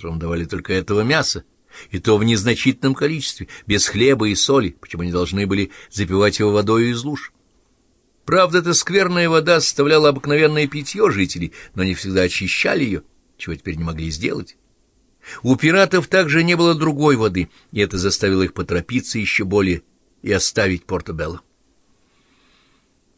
которым давали только этого мяса, и то в незначительном количестве, без хлеба и соли, почему они должны были запивать его водой из луж. Правда, эта скверная вода составляла обыкновенное питье жителей, но они всегда очищали ее, чего теперь не могли сделать. У пиратов также не было другой воды, и это заставило их поторопиться еще более и оставить Порто-Белло.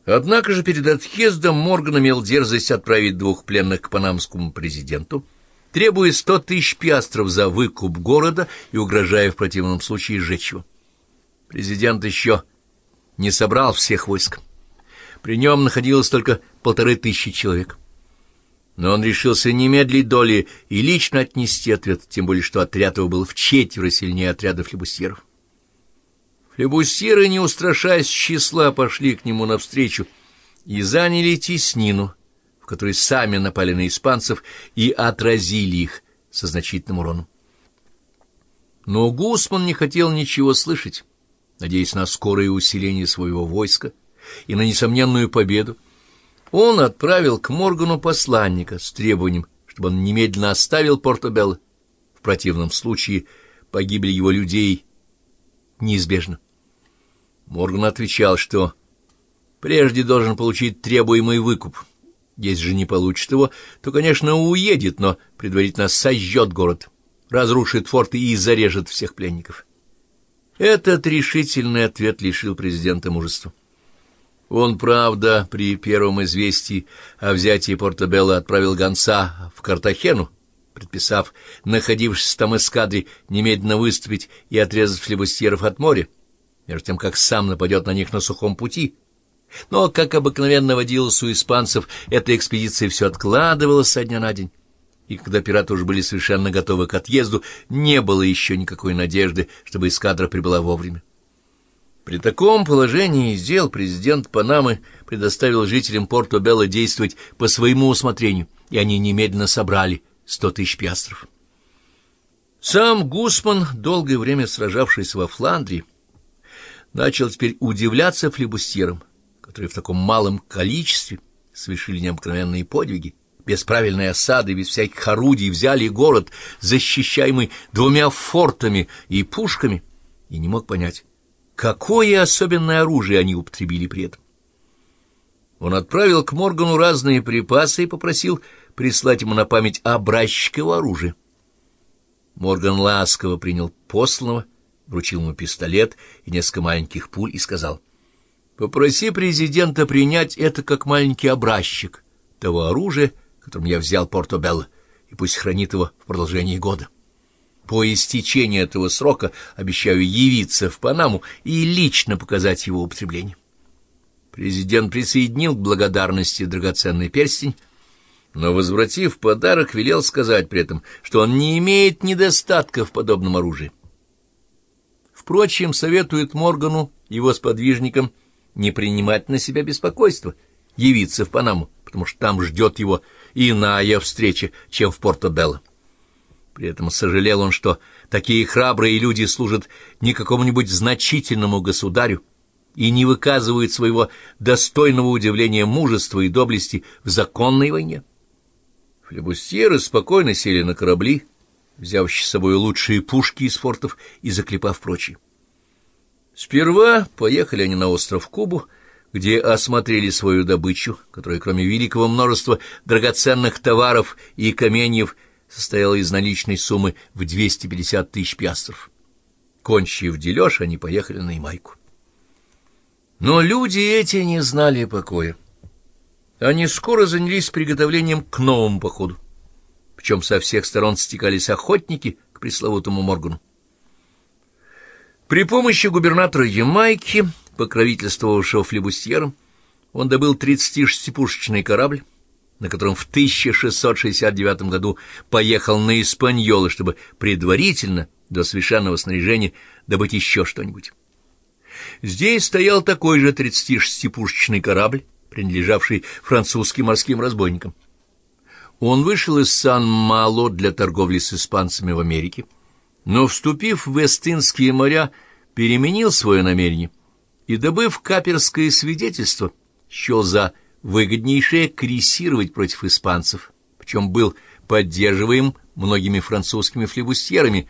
Однако же перед отъездом Морган имел дерзость отправить двух пленных к панамскому президенту, требуя сто тысяч пиастров за выкуп города и угрожая в противном случае сжечь его. Президент еще не собрал всех войск. При нем находилось только полторы тысячи человек. Но он решился немедлить доли и лично отнести ответ, тем более что отряд его был в четверо сильнее отряда флебустьеров. Флебустьеры, не устрашаясь числа, пошли к нему навстречу и заняли теснину, в которой сами напали на испанцев и отразили их со значительным уроном. Но Гусман не хотел ничего слышать, надеясь на скорое усиление своего войска и на несомненную победу. Он отправил к Моргану посланника с требованием, чтобы он немедленно оставил Порто-Белло. В противном случае погибли его людей неизбежно. Морган отвечал, что прежде должен получить требуемый выкуп. Если же не получит его, то, конечно, уедет, но предварительно сожжет город, разрушит форт и зарежет всех пленников. Этот решительный ответ лишил президента мужества. Он, правда, при первом известии о взятии Порто-Белло отправил гонца в Картахену, предписав находившись там эскадре немедленно выступить и отрезать флебустьеров от моря, между тем как сам нападет на них на сухом пути. Но, как обыкновенно водилось у испанцев, эта экспедиция все откладывалась со дня на день. И когда пираты уже были совершенно готовы к отъезду, не было еще никакой надежды, чтобы эскадра прибыла вовремя. При таком положении дел президент Панамы предоставил жителям Порто-Белло действовать по своему усмотрению, и они немедленно собрали сто тысяч пиастров. Сам Гусман, долгое время сражавшийся во Фландрии, начал теперь удивляться флебустьерам, которые в таком малом количестве совершили необыкновенные подвиги, без правильной осады, без всяких орудий взяли город, защищаемый двумя фортами и пушками, и не мог понять, какое особенное оружие они употребили при этом. Он отправил к Моргану разные припасы и попросил прислать ему на память образчик его оружия. Морган ласково принял посланного, вручил ему пистолет и несколько маленьких пуль и сказал, «Попроси президента принять это как маленький образчик того оружия, которым я взял Порто-Белло, и пусть хранит его в продолжении года. По истечении этого срока обещаю явиться в Панаму и лично показать его употребление». Президент присоединил к благодарности драгоценный перстень, но, возвратив подарок, велел сказать при этом, что он не имеет недостатка в подобном оружии. Впрочем, советует Моргану, его сподвижникам, не принимать на себя беспокойство, явиться в Панаму, потому что там ждет его иная встреча, чем в Порто-Белло. При этом сожалел он, что такие храбрые люди служат не какому-нибудь значительному государю и не выказывают своего достойного удивления мужества и доблести в законной войне. Флебустьеры спокойно сели на корабли, взяв с собой лучшие пушки из фортов и заклепав прочие. Сперва поехали они на остров Кубу, где осмотрели свою добычу, которая, кроме великого множества драгоценных товаров и каменьев, состояла из наличной суммы в 250 тысяч пиастров. Кончив дележ, они поехали на Ямайку. Но люди эти не знали покоя они скоро занялись приготовлением к новому походу. Причем со всех сторон стекались охотники к пресловутому Моргану. При помощи губернатора Ямайки, покровительствовавшего флебустьером, он добыл 36-пушечный корабль, на котором в 1669 году поехал на Испаньолы, чтобы предварительно, до совершенного снаряжения, добыть еще что-нибудь. Здесь стоял такой же 36-пушечный корабль, принадлежавший французским морским разбойникам. Он вышел из Сан-Мало для торговли с испанцами в Америке, но, вступив в Вестинские моря, переменил свое намерение и, добыв каперское свидетельство, счел за выгоднейшее крейсировать против испанцев, причем был поддерживаем многими французскими флебустьерами